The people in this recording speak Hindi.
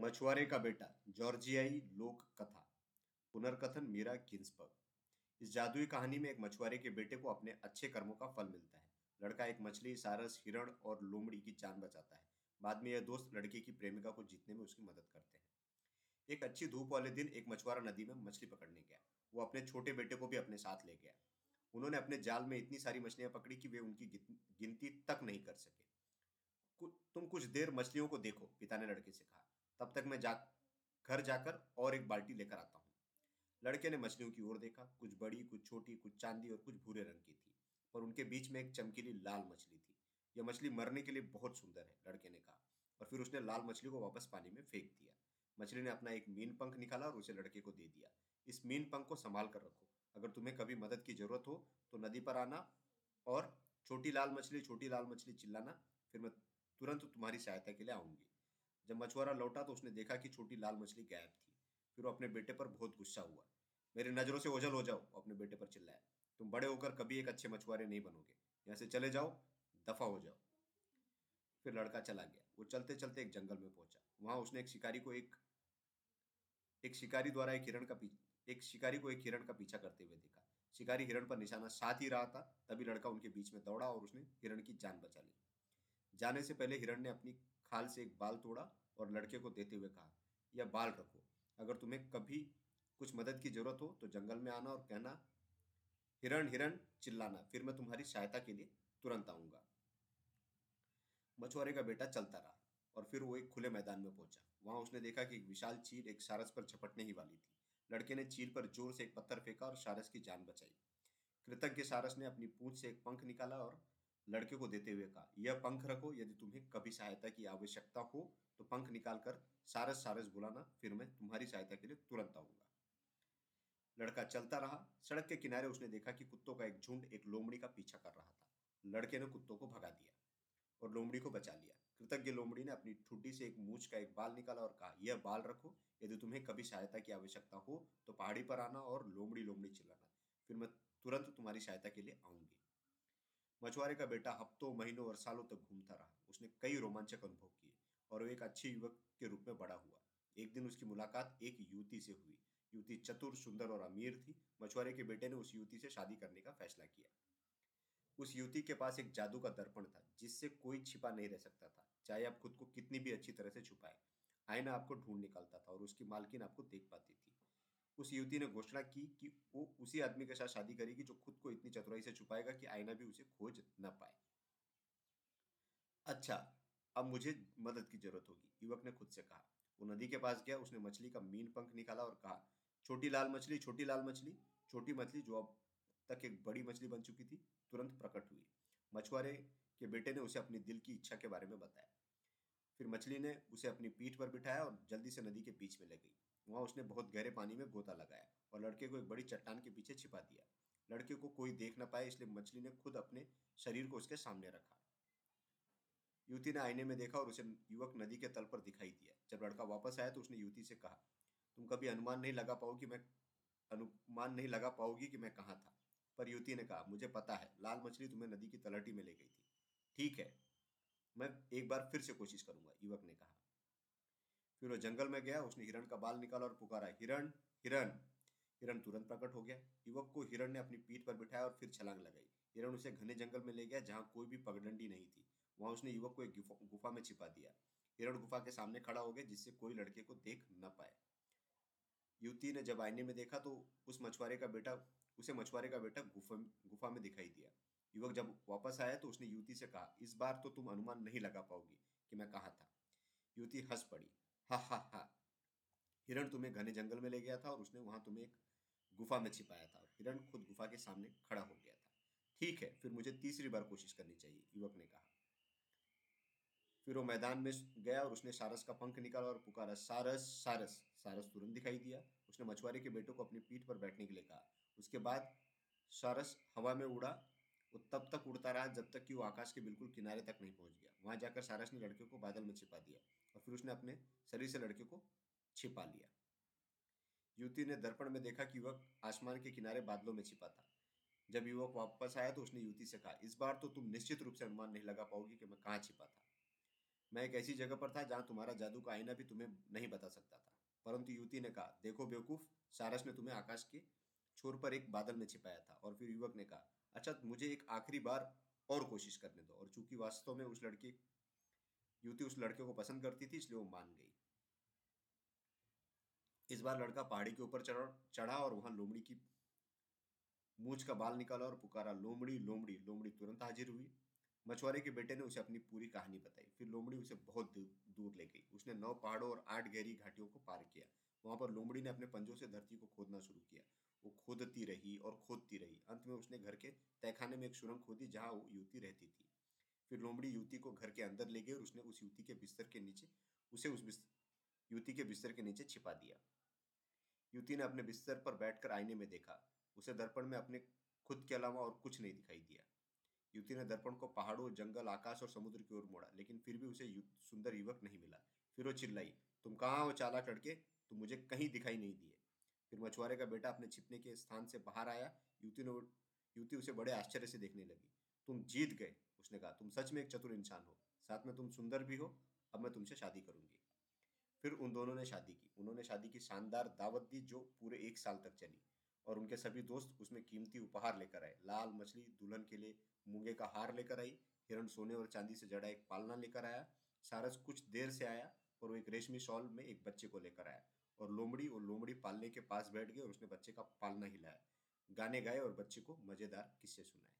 मछुआरे का बेटा, जॉर्जियाई लोक कथा पुनर्कथन मीरा गिन्सबर्ग इस जादुई कहानी में एक मछुआरे के बेटे को अपने अच्छे कर्मों का फल मिलता है। लड़का एक मछली, सारस, हिरण और लोमड़ी की जान बचाता है। बाद में यह दोस्त लड़के की प्रेमिका को जीतने में उसकी मदद करते हैं। एक अच्छी धूप वाले दिन एक मछुआरा नदी में मछली पकड़ने गया। वो अपने छोटे बेटे को भी अपने साथ ले गया। उन्होंने अपने जाल में इतनी सारी मछलियाँ पकड़ी कि वे उनकी गिनती तक नहीं कर सके। तुम कुछ देर मछलियों को देखो, पिता ने लड़के से कहा। तब तक मैं जा, घर जाकर और एक बाल्टी लेकर आता हूँ। लड़के ने मछलियों की ओर देखा, कुछ बड़ी, कुछ छोटी, कुछ चांदी और कुछ भूरे रंग की थी, पर उनके बीच में एक चमकीली लाल मछली थी। यह मछली मरने के लिए बहुत सुंदर है, लड़के ने कहा, और फिर उसने लाल मछली को वापस पानी में फेंक दिया। मछली ने अपना एक मीन पंख निकाला और उसे लड़के को दे दिया। इस मीन पंख को संभाल कर रखो। अगर तुम्हें कभी मदद की ज़रूरत हो तो नदी पर आना और छोटी लाल मछली, छोटी लाल मछली चिल्लाना, फिर मैं तुरंत तुम्हारी सहायता के लिए आऊँगी। जब मछुआरा लौटा तो उसने देखा कि छोटी लाल मछली गायब थी। फिर वो अपने बेटे पर बहुत गुस्सा हुआ। मेरी नज़रों से ओझल हो जाओ, अपने बेटे पर चिल्लाया। तुम बड़े होकर कभी एक अच्छे मछुआरे नहीं बनोगे। यहाँ से चले जाओ, दफ़ा हो जाओ। फिर लड़का चला गया। वो चलते चलते एक जंगल में पहुँचा। वहाँ उसने एक शिकारी को एक एक शिकारी द्वारा एक हिरण का एक शिकारी को एक हिरण का पीछा करते हुए देखा। शिकारी हिरण पर निशाना साथ ही रहा था। तभी लड़का उनके बीच में दौड़ा और उसने हिरण की जान बचा ली। जाने से पहले हिरण ने अपनी खाल से एक बाल तोड़ा और लड़के को देते हुए कहा, यह बाल रखो। अगर तुम्हें कभी कुछ मदद की ज़रूरत हो तो जंगल में आना और कहना, हिरण हिरण, चिल्लाना। फिर मैं तुम्हारी सहायता के लिए तुरंत आऊँगा। मछुआरे का बेटा चलता रहा और फिर वो एक खुले मैदान में पहुँचा। वहाँ उसने देखा कि एक विशाल चील एक सारस पर झपटने ही वाली थी। लड़के ने चील पर ज़ोर से एक पत्थर फेंका और सारस की जान बचाई। कृतज्ञ सारस ने अपनी पूंछ से एक पंख निकाला और लड़के को देते हुए कहा, यह पंख रखो, यदि तुम्हें कभी सहायता की आवश्यकता हो तो पंख निकालकर सारस सारस बुलाना, फिर मैं तुम्हारी सहायता के लिए तुरंत आऊँगा। लड़का चलता रहा। सड़क के किनारे उसने देखा कि कुत्तों का एक झुंड एक लोमड़ी का पीछा कर रहा था। लड़के ने कुत्तों को भगा दिया और लोमड़ी को बचा लिया। कृतज्ञ लोमड़ी ने अपनी ठुड्डी से एक मूछ का एक बाल निकाला और कहा, यह बाल रखो, यदि तुम्हें कभी सहायता की आवश्यकता हो तो पहाड़ी पर आना और लोमड़ी लोमड़ी चिल्लाना। फिर मैं तुरंत तुम्हारी सहायता के लिए आऊँगी। मछुआरे का बेटा हफ्तों, महीनों और सालों तक घूमता रहा। उसने कई रोमांचक अनुभव किए और वो एक अच्छे युवक के रूप में बड़ा हुआ। एक दिन उसकी मुलाकात एक युवती से हुई। युवती चतुर, सुंदर और अमीर थी। मछुआरे के बेटे ने उस युवती से शादी करने का फैसला किया। उस युवती के पास एक जादू का दर्पण था, जिससे कोई छिपा नहीं रह सकता था, चाहे आप खुद को कितनी भी अच्छी तरह से छुपाए। आईना आपको ढूंढ निकालता था और उसकी मालकिन आपको देख पाती थी। उस युवती ने घोषणा की कि वो उसी आदमी के साथ शादी करेगी जो खुद को इतनी चतुराई से छुपाएगा कि आईना भी उसे खोज न पाए। अच्छा अब मुझे मदद की ज़रूरत होगी, युवक ने खुद से कहा। वो नदी के पास गया, उसने मछली का मीन पंख निकाला और कहा, छोटी लाल मछली, छोटी लाल मछली, छोटी मछली जो अब तक एक बड़ी मछली बन चुकी थी, तुरंत प्रकट हुई। मछुआरे के बेटे ने उसे अपनी दिल की इच्छा के बारे में बताया। फिर मछली ने उसे अपनी पीठ पर बिठाया और जल्दी से नदी के बीच में ले गई। वहाँ उसने बहुत गहरे पानी में गोता लगाया और लड़के को एक बड़ी चट्टान के पीछे छिपा दिया। लड़के को कोई देख न पाए इसलिए मछली ने खुद अपने शरीर को उसके सामने रखा। युवती ने आईने में देखा और उसे युवक नदी के तल पर दिखाई दिया। जब लड़का वापस आया तो उसने युवती से कहा, तुम कभी अनुमान नहीं लगा पाओगी मैं, अनुमान नहीं लगा पाओगी कि मैं कहाँ था? पर युवती ने कहा, मुझे पता है, लाल मछली तुम्हें नदी की तलहटी में ले गई थी। ठीक है, मैं एक बार फिर से कोशिश करूँगा, युवक ने कहा। फिर वो जंगल में गया, उसने हिरण का बाल निकाला और पुकारा, हिरण हिरण। हिरण तुरंत प्रकट हो गया। युवक को हिरण ने अपनी पीठ पर बिठाया और फिर छलांग लगाई। हिरण उसे घने जंगल में ले गया, जहाँ कोई भी पगडंडी नहीं थी। वहाँ उसने युवक को एक गुफा में छिपा दिया। हिरण गुफा के सामने खड़ा हो गया, जिससे कोई लड़के को देख न पाए। युवती ने जब आईने में देखा तो उस मछुआरे का बेटा, उसे मछुआरे का बेटा गुफा गुफा में दिखाई दिया। युवक जब वापस आया तो उसने युवती से कहा, इस बार तो तुम अनुमान नहीं लगा पाओगी कि मैं कहा था। युवती हंस पड़ी। हिरण तुम्हें घने जंगल में ले गया था और उसने वहाँ तुम्हें एक गुफा में छिपाया था। हिरण खुद गुफा के सामने खड़ा हो गया था। ठीक है, फिर मुझे तीसरी बार कोशिश करनी चाहिए, युवक ने कहा। फिर वो मैदान में गया और उसने सारस का पंख निकाला और पुकारा, सारस सारस सारस तुरंत दिखाई दिया। उसने मछुआरे के बेटों को अपनी पीठ पर बैठने के लिए कहा। उसके बाद सारस हवा में उड़ा वो तब तक उड़ता रहा जब तक कि वो आकाश के बिल्कुल किनारे तक नहीं पहुँच गया। वहाँ जाकर सारस ने लड़के को बादल में छिपा दिया। और फिर उसने अपने शरीर से लड़के को छिपा लिया। युवती ने दर्पण में देखा कि युवक आसमान के किनारे बादलों में छिपा था। जब युवक वापस आया तो उसने युवती से कहा, इस बार तो तुम निश्चित रूप से अनुमान नहीं लगा पाओगी कि मैं कहाँ छिपा था। मैं एक ऐसी जगह पर था जहाँ तुम्हारा जादू का आईना भी तुम्हें नहीं बता सकता था। परंतु युवती ने कहा, देखो बेवकूफ़, सारस ने तुम्हें आकाश के छोर पर एक बादल में छिपाया था। और फिर युवक ने कहा अच्छा मुझे एक आखिरी बार और कोशिश करने दो। और चूँकि वास्तव में उस लड़की युवती उस लड़के को पसंद करती थी, इसलिए वो मान गई। इस बार लड़का पहाड़ी के ऊपर चढ़ा और वहाँ लोमड़ी की मूछ का बाल निकाला और पुकारा, लोमड़ी लोमड़ी लोमड़ी, तुरंत हाजिर हुई। मछुआरे के बेटे ने उसे अपनी पूरी कहानी बताई। फिर लोमड़ी उसे बहुत दूर ले गई। उसने नौ पहाड़ों और आठ गहरी घाटियों को पार किया। वहाँ पर लोमड़ी ने अपने पंजों से धरती को खोदना शुरू किया। वो खोदती रही और खोदती रही। अंत में उसने घर के तहखाने में एक सुरंग खोदी जहाँ वो युवती रहती थी। फिर लोमड़ी युवती को घर के अंदर ले गई और उसने उस युवती के बिस्तर के नीचे, उसे उस युवती के बिस्तर के नीचे छिपा दिया। युवती ने अपने बिस्तर पर बैठकर आईने में देखा। उसे दर्पण में अपने खुद के अलावा और कुछ नहीं दिखाई दिया। युवती ने दर्पण को पहाड़ों, जंगल, आकाश और समुद्र की ओर मोड़ा, लेकिन फिर भी उसे सुंदर युवक नहीं मिला। फिर वो चिल्लाई, तुम कहाँ हो चालाक लड़के? तुम मुझे कहीं दिखाई नहीं दिए। फिर मछुआरे का बेटा अपने छिपने के स्थान से बाहर आया। युवती ने युवती उसे बड़े आश्चर्य से देखने लगी। तुम जीत गए। उसने कहा, तुम सच में एक चतुर इंसान हो। साथ में तुम सुंदर भी हो। अब मैं तुमसे शादी करूँगी। फिर उन दोनों ने शादी की। उन्होंने शादी की शानदार दावत दी जो पूरे एक साल तक चली। और उनके सभी दोस्त उसमें कीमती उपहार लेकर आए। लाल मछली, दुल्हन के लिए मूँगे का हार लेकर आई। हिरण सोने और चांदी से जड़ा एक पालना लेकर आया। सारस कुछ देर से आया और वो एक रेशमी शॉल में एक बच्चे को लेकर आया। और लोमड़ी और लोमड़ी पालने के पास बैठ गए और उसने बच्चे का पालना हिलाया। गाने गाए और बच्चे को मज़ेदार किस्से सुनाए।